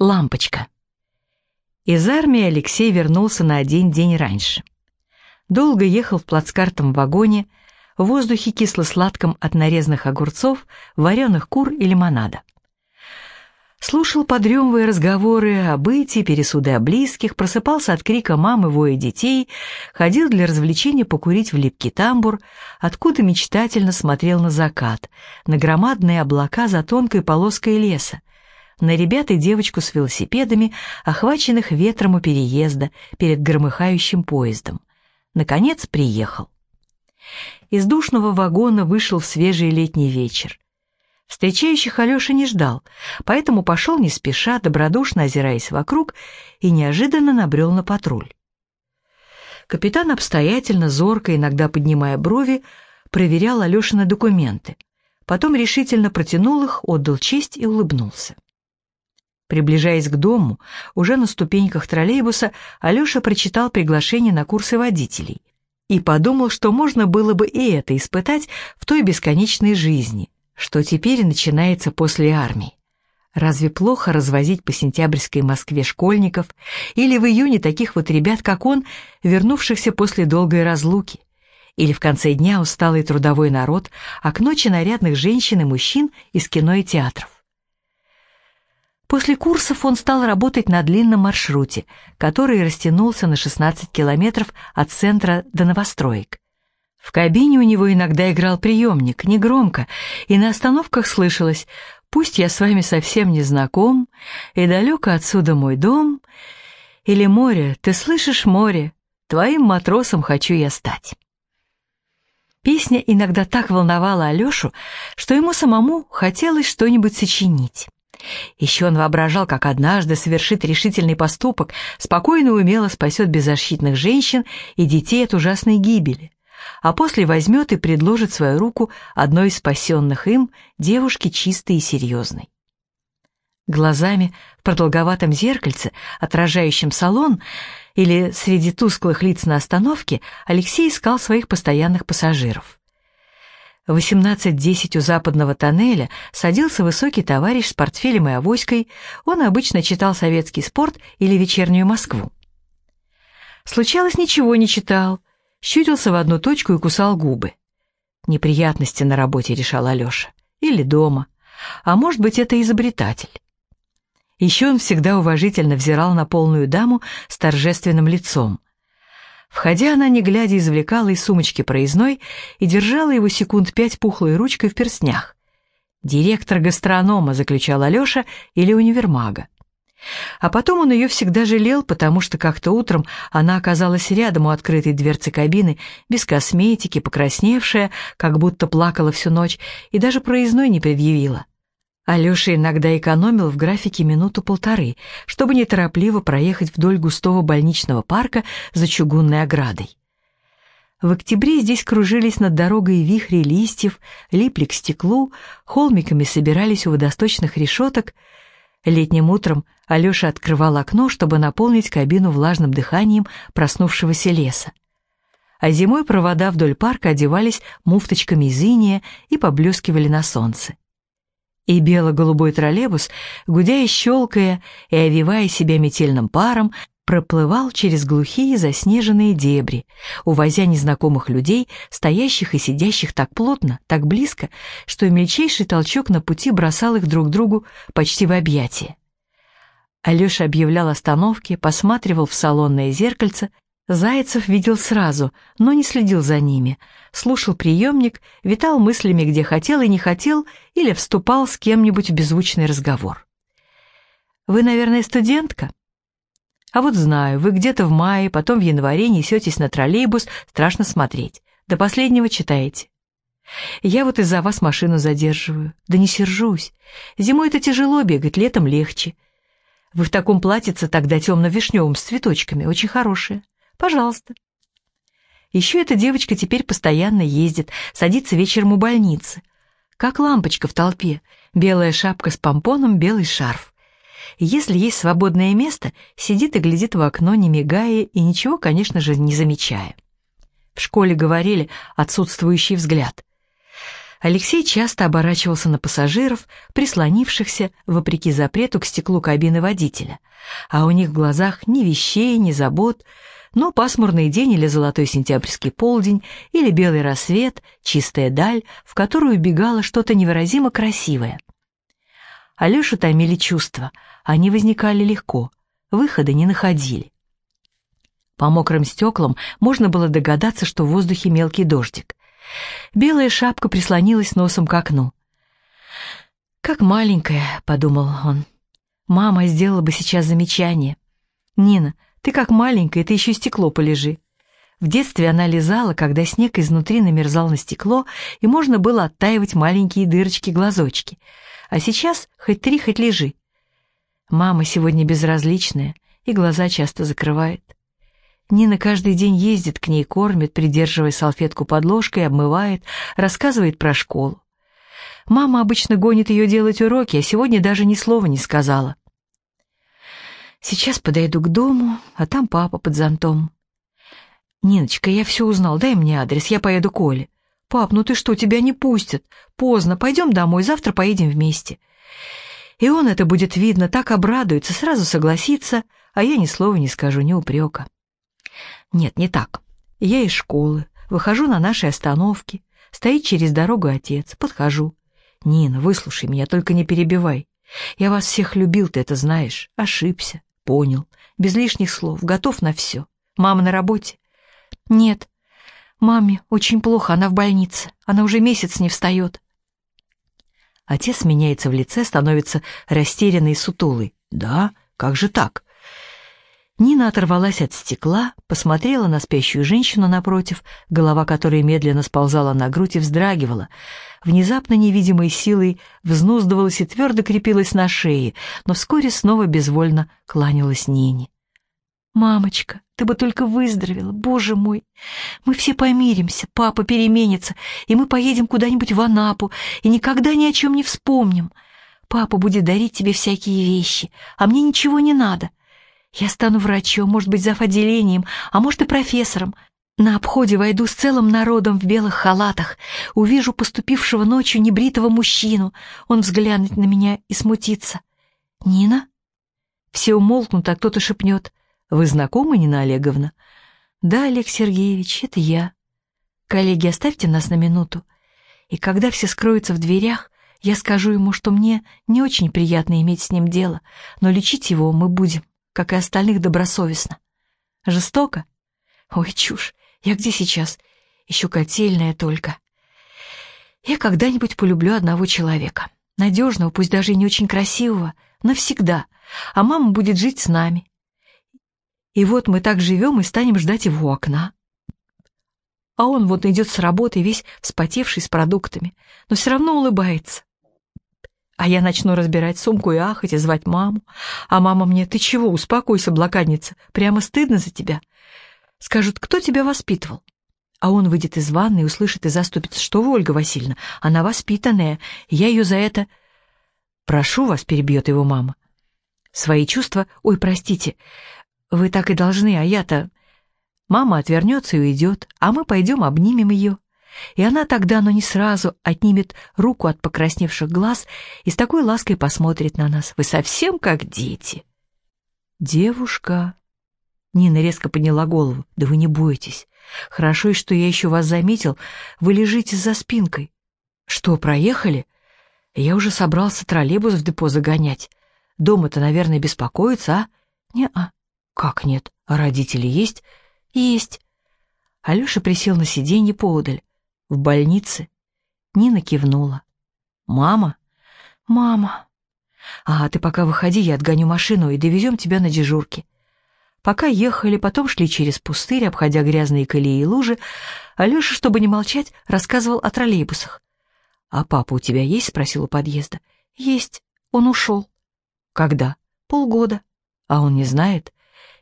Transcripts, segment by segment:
Лампочка. Из армии Алексей вернулся на один день раньше. Долго ехал в плацкартом вагоне, в воздухе кисло-сладком от нарезанных огурцов, вареных кур и лимонада. Слушал подремывая разговоры о бытии, пересуды о близких, просыпался от крика мамы, воя детей, ходил для развлечения покурить в липкий тамбур, откуда мечтательно смотрел на закат, на громадные облака за тонкой полоской леса, на ребят и девочку с велосипедами, охваченных ветром у переезда перед громыхающим поездом. Наконец приехал. Из душного вагона вышел в свежий летний вечер. Встречающих Алеша не ждал, поэтому пошел не спеша, добродушно озираясь вокруг, и неожиданно набрел на патруль. Капитан обстоятельно, зорко, иногда поднимая брови, проверял Алешины документы. Потом решительно протянул их, отдал честь и улыбнулся. Приближаясь к дому, уже на ступеньках троллейбуса Алеша прочитал приглашение на курсы водителей и подумал, что можно было бы и это испытать в той бесконечной жизни, что теперь начинается после армии. Разве плохо развозить по сентябрьской Москве школьников или в июне таких вот ребят, как он, вернувшихся после долгой разлуки? Или в конце дня усталый трудовой народ, а к ночи нарядных женщин и мужчин из кино и театров? После курсов он стал работать на длинном маршруте, который растянулся на 16 километров от центра до новостроек. В кабине у него иногда играл приемник, негромко, и на остановках слышалось «Пусть я с вами совсем не знаком, и далеко отсюда мой дом», или «Море, ты слышишь море, твоим матросом хочу я стать». Песня иногда так волновала Алешу, что ему самому хотелось что-нибудь сочинить. Еще он воображал, как однажды совершит решительный поступок, спокойно и умело спасет беззащитных женщин и детей от ужасной гибели, а после возьмет и предложит свою руку одной из спасенных им девушке чистой и серьезной. Глазами в продолговатом зеркальце, отражающем салон, или среди тусклых лиц на остановке, Алексей искал своих постоянных пассажиров. В 18.10 у западного тоннеля садился высокий товарищ с портфелем и авоськой, он обычно читал советский спорт или вечернюю Москву. Случалось, ничего не читал, щутился в одну точку и кусал губы. Неприятности на работе решал Алеша. Или дома. А может быть, это изобретатель. Еще он всегда уважительно взирал на полную даму с торжественным лицом. Входя, она, не глядя, извлекала из сумочки проездной и держала его секунд пять пухлой ручкой в перстнях. «Директор гастронома», — заключал Алеша, или универмага. А потом он ее всегда жалел, потому что как-то утром она оказалась рядом у открытой дверцы кабины, без косметики, покрасневшая, как будто плакала всю ночь, и даже проездной не предъявила. Алеша иногда экономил в графике минуту-полторы, чтобы неторопливо проехать вдоль густого больничного парка за чугунной оградой. В октябре здесь кружились над дорогой вихри листьев, липли к стеклу, холмиками собирались у водосточных решеток. Летним утром Алеша открывал окно, чтобы наполнить кабину влажным дыханием проснувшегося леса. А зимой провода вдоль парка одевались муфточками из иния и поблескивали на солнце и бело-голубой троллейбус, гудя и щелкая и овивая себя метельным паром, проплывал через глухие заснеженные дебри, увозя незнакомых людей, стоящих и сидящих так плотно, так близко, что мельчайший толчок на пути бросал их друг другу почти в объятия. Алеша объявлял остановки, посматривал в салонное зеркальце, Зайцев видел сразу, но не следил за ними, слушал приемник, витал мыслями, где хотел и не хотел, или вступал с кем-нибудь в беззвучный разговор. «Вы, наверное, студентка?» «А вот знаю, вы где-то в мае, потом в январе несетесь на троллейбус, страшно смотреть. До последнего читаете. Я вот из-за вас машину задерживаю. Да не сержусь. Зимой это тяжело бегать, летом легче. Вы в таком платьице тогда темно-вишневым с цветочками, очень хорошее. Пожалуйста. Еще эта девочка теперь постоянно ездит, садится вечером у больницы. Как лампочка в толпе, белая шапка с помпоном, белый шарф. Если есть свободное место, сидит и глядит в окно, не мигая и ничего, конечно же, не замечая. В школе говорили «отсутствующий взгляд». Алексей часто оборачивался на пассажиров, прислонившихся, вопреки запрету, к стеклу кабины водителя, а у них в глазах ни вещей, ни забот, но пасмурный день или золотой сентябрьский полдень, или белый рассвет, чистая даль, в которую убегало что-то невыразимо красивое. Алешу томили чувства, они возникали легко, выхода не находили. По мокрым стеклам можно было догадаться, что в воздухе мелкий дождик. Белая шапка прислонилась носом к окну. «Как маленькая», — подумал он. «Мама сделала бы сейчас замечание. Нина, ты как маленькая, ты еще стекло полежи». В детстве она лизала, когда снег изнутри намерзал на стекло, и можно было оттаивать маленькие дырочки-глазочки. А сейчас хоть три, хоть лежи. Мама сегодня безразличная и глаза часто закрывает. Нина каждый день ездит к ней, кормит, придерживая салфетку под ложкой, обмывает, рассказывает про школу. Мама обычно гонит ее делать уроки, а сегодня даже ни слова не сказала. Сейчас подойду к дому, а там папа под зонтом. «Ниночка, я все узнал, дай мне адрес, я поеду к Оле». «Пап, ну ты что, тебя не пустят? Поздно, пойдем домой, завтра поедем вместе». И он это будет видно, так обрадуется, сразу согласится, а я ни слова не скажу, ни упрека. Нет, не так. Я из школы, выхожу на нашей остановке, стоит через дорогу отец, подхожу. Нина, выслушай меня, только не перебивай. Я вас всех любил, ты это знаешь. Ошибся, понял. Без лишних слов, готов на все. Мама на работе? Нет. Маме очень плохо, она в больнице. Она уже месяц не встает. Отец меняется в лице, становится растерянный и сутулый. Да, как же так? Нина оторвалась от стекла, посмотрела на спящую женщину напротив, голова которой медленно сползала на грудь и вздрагивала. Внезапно невидимой силой взнуздывалась и твердо крепилась на шее, но вскоре снова безвольно кланялась Нине. «Мамочка, ты бы только выздоровела, боже мой! Мы все помиримся, папа переменится, и мы поедем куда-нибудь в Анапу, и никогда ни о чем не вспомним. Папа будет дарить тебе всякие вещи, а мне ничего не надо». Я стану врачом, может быть, зав. отделением, а может и профессором. На обходе войду с целым народом в белых халатах, увижу поступившего ночью небритого мужчину. Он взглянет на меня и смутится. «Нина?» Все умолкнут, а кто-то шепнет. «Вы знакомы, Нина Олеговна?» «Да, Олег Сергеевич, это я. Коллеги, оставьте нас на минуту. И когда все скроются в дверях, я скажу ему, что мне не очень приятно иметь с ним дело, но лечить его мы будем как и остальных, добросовестно. Жестоко? Ой, чушь. Я где сейчас? Еще котельная только. Я когда-нибудь полюблю одного человека. Надежного, пусть даже и не очень красивого, навсегда. А мама будет жить с нами. И вот мы так живем и станем ждать его окна. А он вот идет с работы, весь вспотевший с продуктами, но все равно улыбается. А я начну разбирать сумку и ахать, и звать маму. А мама мне, ты чего, успокойся, блокадница, прямо стыдно за тебя. Скажут, кто тебя воспитывал? А он выйдет из ванны и услышит и заступится, что вы, Ольга Васильевна, она воспитанная, я ее за это... Прошу вас, перебьет его мама. Свои чувства, ой, простите, вы так и должны, а я-то... Мама отвернется и уйдет, а мы пойдем обнимем ее и она тогда, но не сразу, отнимет руку от покрасневших глаз и с такой лаской посмотрит на нас. Вы совсем как дети. Девушка. Нина резко подняла голову. Да вы не бойтесь. Хорошо, что я еще вас заметил. Вы лежите за спинкой. Что, проехали? Я уже собрался троллейбус в депо загонять. Дома-то, наверное, беспокоится, а? Не-а. Как нет? А родители есть? Есть. Алеша присел на сиденье поодаль. В больнице? Нина кивнула. Мама? Мама. А, ты пока выходи, я отгоню машину и довезем тебя на дежурке. Пока ехали, потом шли через пустырь, обходя грязные колеи и лужи, Алеша, чтобы не молчать, рассказывал о троллейбусах. «А папа у тебя есть?» — спросил у подъезда. «Есть. Он ушел». «Когда?» «Полгода». «А он не знает?»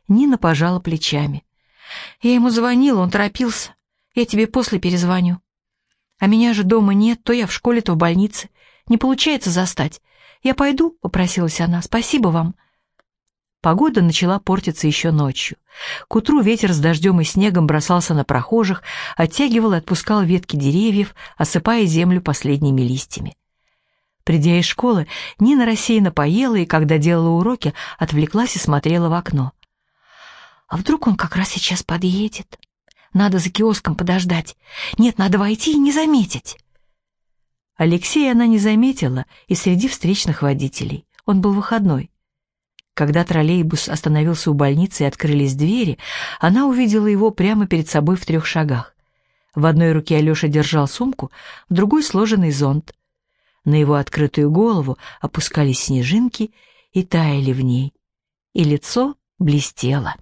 Нина пожала плечами. «Я ему звонила, он торопился. Я тебе после перезвоню». А меня же дома нет, то я в школе, то в больнице. Не получается застать. Я пойду, — попросилась она, — спасибо вам. Погода начала портиться еще ночью. К утру ветер с дождем и снегом бросался на прохожих, оттягивал и отпускал ветки деревьев, осыпая землю последними листьями. Придя из школы, Нина рассеянно поела и, когда делала уроки, отвлеклась и смотрела в окно. А вдруг он как раз сейчас подъедет? Надо за киоском подождать. Нет, надо войти и не заметить. Алексея она не заметила и среди встречных водителей. Он был выходной. Когда троллейбус остановился у больницы и открылись двери, она увидела его прямо перед собой в трех шагах. В одной руке Алеша держал сумку, в другой — сложенный зонт. На его открытую голову опускались снежинки и таяли в ней, и лицо блестело.